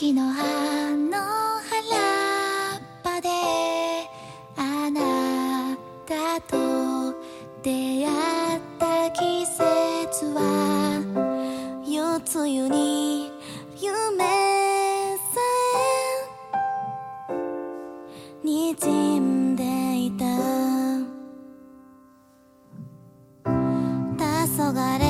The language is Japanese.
木の葉の原っぱであなたと出会った季節は夜露に夢さえにじんでいた黄昏